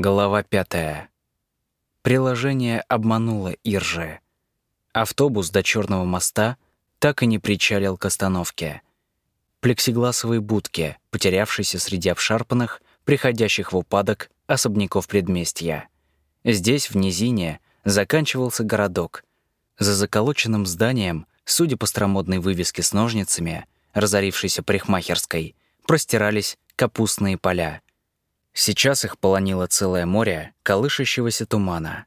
Глава пятая. Приложение обмануло Ирже. Автобус до Черного моста так и не причалил к остановке. Плексигласовые будки, потерявшиеся среди обшарпанных, приходящих в упадок особняков предместья. Здесь, в низине, заканчивался городок. За заколоченным зданием, судя по старомодной вывеске с ножницами, разорившейся парикмахерской, простирались капустные поля — Сейчас их полонило целое море колышащегося тумана.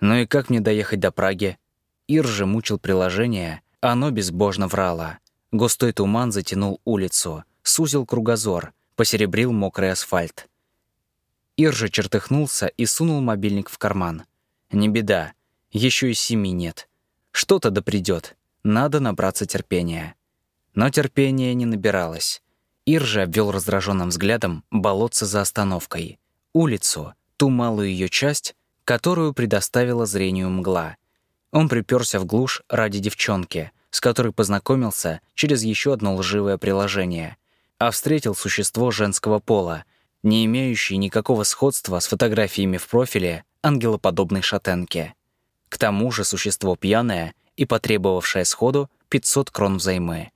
Ну и как мне доехать до Праги? Ир же мучил приложение, оно безбожно врало. Густой туман затянул улицу, сузил кругозор, посеребрил мокрый асфальт. Ир же чертыхнулся и сунул мобильник в карман. Не беда, еще и семи нет. Что-то да придет. Надо набраться терпения. Но терпения не набиралось. Иржа обвел раздраженным взглядом болотце за остановкой, улицу, ту малую ее часть, которую предоставила зрению мгла. Он приперся в глушь ради девчонки, с которой познакомился через еще одно лживое приложение, а встретил существо женского пола, не имеющее никакого сходства с фотографиями в профиле ангелоподобной шатенки. К тому же существо пьяное и потребовавшее сходу 500 крон взаймы.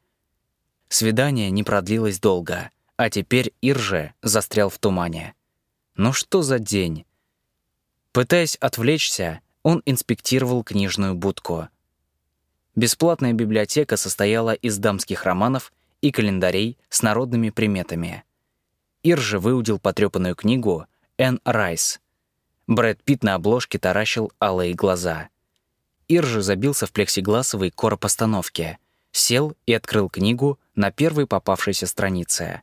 Свидание не продлилось долго, а теперь Ирже застрял в тумане. Ну что за день? Пытаясь отвлечься, он инспектировал книжную будку. Бесплатная библиотека состояла из дамских романов и календарей с народными приметами. Ирже выудил потрепанную книгу «Энн Райс». Брэд Питт на обложке таращил алые глаза. Ирже забился в плексигласовый короб остановки — сел и открыл книгу на первой попавшейся странице.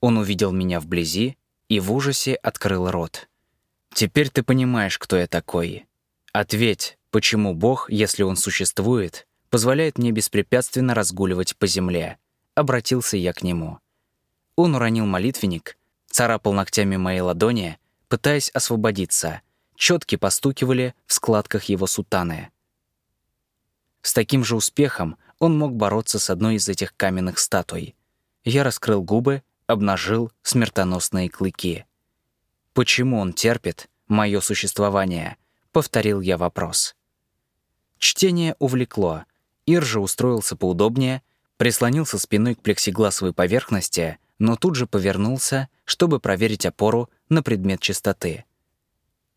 Он увидел меня вблизи и в ужасе открыл рот. «Теперь ты понимаешь, кто я такой. Ответь, почему Бог, если Он существует, позволяет мне беспрепятственно разгуливать по земле?» Обратился я к нему. Он уронил молитвенник, царапал ногтями мои ладони, пытаясь освободиться. Четки постукивали в складках его сутаны. С таким же успехом он мог бороться с одной из этих каменных статуй. Я раскрыл губы, обнажил смертоносные клыки. «Почему он терпит мое существование?» — повторил я вопрос. Чтение увлекло. Иржа устроился поудобнее, прислонился спиной к плексигласовой поверхности, но тут же повернулся, чтобы проверить опору на предмет чистоты.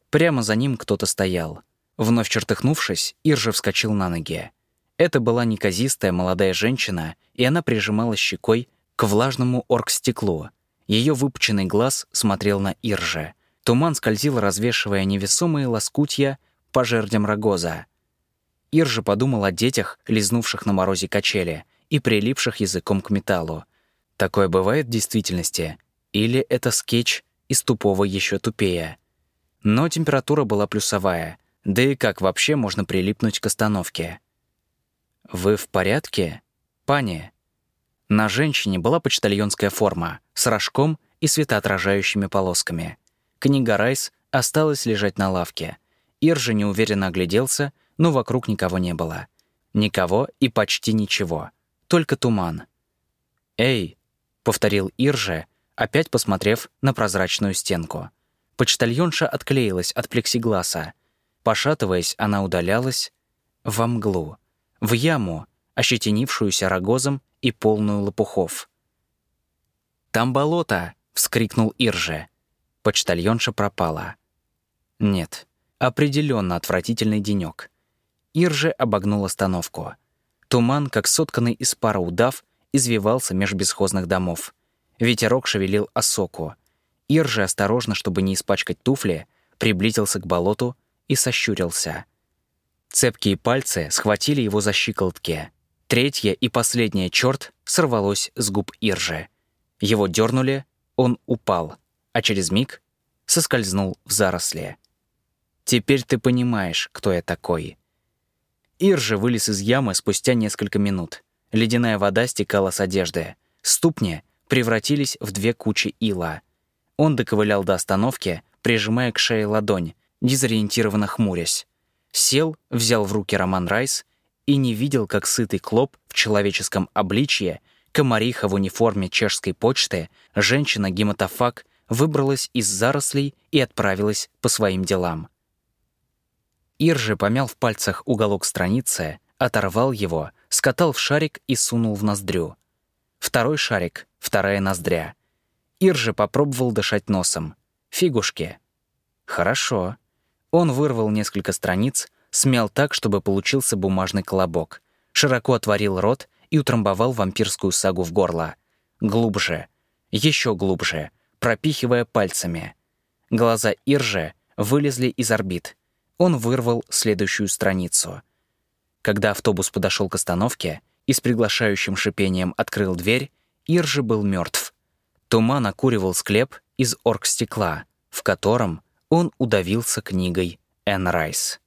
Прямо за ним кто-то стоял. Вновь чертыхнувшись, Иржа вскочил на ноги. Это была неказистая молодая женщина, и она прижимала щекой к влажному оргстеклу. Ее выпученный глаз смотрел на Ирже. Туман скользил, развешивая невесомые лоскутья по жердям рогоза. Иржа подумал о детях, лизнувших на морозе качели и прилипших языком к металлу. Такое бывает в действительности? Или это скетч из тупого еще тупее? Но температура была плюсовая, да и как вообще можно прилипнуть к остановке? «Вы в порядке, пани?» На женщине была почтальонская форма с рожком и светоотражающими полосками. Книга Райс осталась лежать на лавке. Иржа неуверенно огляделся, но вокруг никого не было. Никого и почти ничего. Только туман. «Эй!» — повторил Ирже, опять посмотрев на прозрачную стенку. Почтальонша отклеилась от плексигласа. Пошатываясь, она удалялась во мглу в яму, ощетинившуюся рогозом и полную лопухов. «Там болото!» — вскрикнул Ирже. Почтальонша пропала. Нет, определенно отвратительный денек. Ирже обогнул остановку. Туман, как сотканный из пара удав, извивался меж бесхозных домов. Ветерок шевелил осоку. Ирже, осторожно, чтобы не испачкать туфли, приблизился к болоту и сощурился — Цепкие пальцы схватили его за щиколотки. Третье и последнее черт сорвалось с губ Иржи. Его дернули, он упал, а через миг соскользнул в заросли. «Теперь ты понимаешь, кто я такой». Иржи вылез из ямы спустя несколько минут. Ледяная вода стекала с одежды. Ступни превратились в две кучи ила. Он доковылял до остановки, прижимая к шее ладонь, дезориентированно хмурясь. Сел, взял в руки Роман Райс и не видел, как сытый клоп в человеческом обличье, комариха в униформе чешской почты, женщина-гематофаг выбралась из зарослей и отправилась по своим делам. Иржи помял в пальцах уголок страницы, оторвал его, скатал в шарик и сунул в ноздрю. Второй шарик, вторая ноздря. Иржи попробовал дышать носом. Фигушки. Хорошо. Он вырвал несколько страниц, смял так, чтобы получился бумажный колобок, широко отворил рот и утрамбовал вампирскую сагу в горло. Глубже. Еще глубже, пропихивая пальцами. Глаза Иржи вылезли из орбит. Он вырвал следующую страницу. Когда автобус подошел к остановке и с приглашающим шипением открыл дверь, Иржи был мертв. Туман окуривал склеп из оргстекла, в котором он удавился книгой Энн Райс.